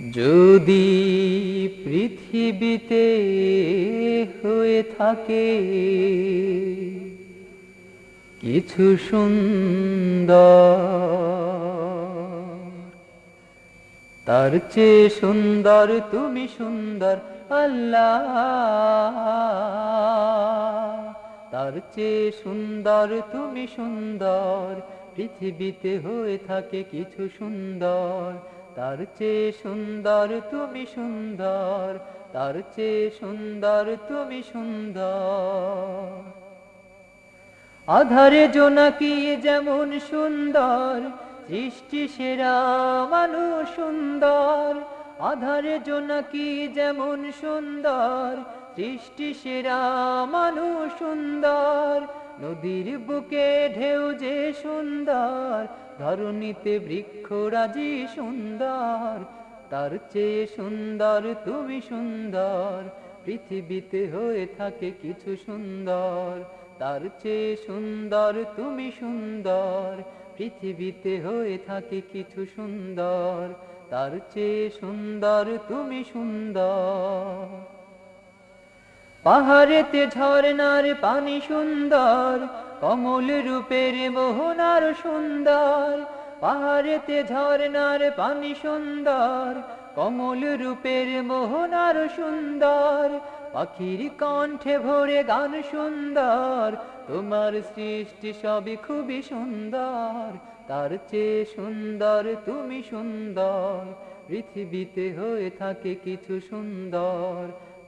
যদি পৃথিবীতে হয়ে থাকে কিছু সুন্দর, তার চেয়ে সুন্দর তুমি সুন্দর আল্লাহ। তার চেয়ে সুন্দর তুমি সুন্দর, পৃথিবীতে হয়ে থাকে কিছু সুন্দর। তার চেয়ে সুন্দর তুমি সুন্দর, তার চেয়ে সুন্দর তুমি সুন্দর। আধারে জোনাকি যেমন সুন্দর, সৃষ্টি সেরা মানুষ সুন্দর। আধারে জোনাকি যেমন সুন্দর, সৃষ্টি সেরা মানুষ সুন্দর। নদীর বুকে ঢেউ যে সুন্দর ধরণীতে বৃক্ষরাজি সুন্দর, তার চেয়ে সুন্দর তুমি সুন্দর। পৃথিবীতে হয়ে থাকে কিছু সুন্দর, তার চেয়ে সুন্দর তুমি সুন্দর। পৃথিবীতে হয়ে থাকে কিছু সুন্দর, তার চেয়ে সুন্দর তুমি সুন্দর। পাহাড়েতে ঝর্ণার পানি সুন্দর, কমল রূপের মোহনার সুন্দর। পাহাড়েতে ঝর্ণার পানি সুন্দর, কমল রূপের মোহনার সুন্দর। পাখির কণ্ঠে ভরে গান সুন্দর, তোমার সৃষ্টি সবই খুবই সুন্দর। তার চেয়ে সুন্দর তুমি সুন্দর, পৃথিবীতে হয়ে থাকে কিছু সুন্দর।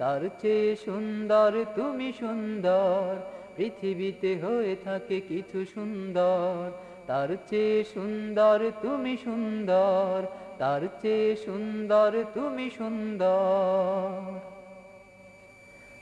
তার চেয়ে সুন্দর, তুমি সুন্দর। পৃথিবীতে হয়ে থাকে কিছু সুন্দর। তার চেয়ে সুন্দর, তুমি সুন্দর। তার চেয়ে সুন্দর, তুমি সুন্দর।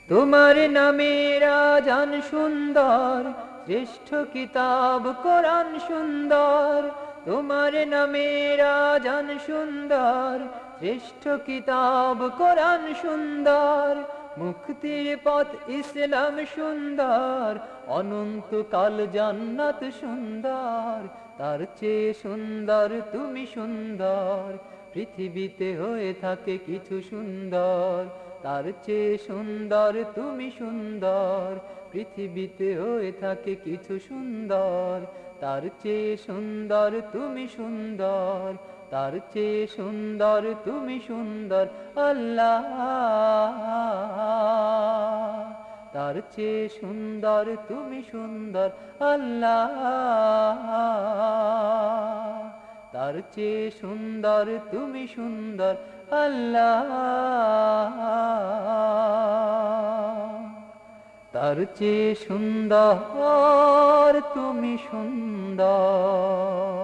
তোমার নামের জান সুন্দর, শ্রেষ্ঠ কিতাব, কোরআন সুন্দর। তোমার নামের রাজান সুন্দর শ্রেষ্ঠ কিতাব, কোরআন সুন্দর, মুক্তির পথ ইসলাম সুন্দর, অনন্তকাল জান্নাত সুন্দর, তার চেয়ে সুন্দর তুমি সুন্দর, পৃথিবীতে হয়ে থাকে কিছু সুন্দর, তার চেয়ে সুন্দর তুমি সুন্দর, পৃথিবীতে হয়ে থাকে কিছু সুন্দর, তার চেয়ে সুন্দর তুমি সুন্দর তার চেয়ে সুন্দর, তুমি সুন্দর, আল্লাহ। তার চেয়ে সুন্দর, তুমি সুন্দর, আল্লাহ। তার চেয়ে সুন্দর, তুমি সুন্দর, আল্লাহ। তার চেয়ে সুন্দর, তুমি সুন্দর।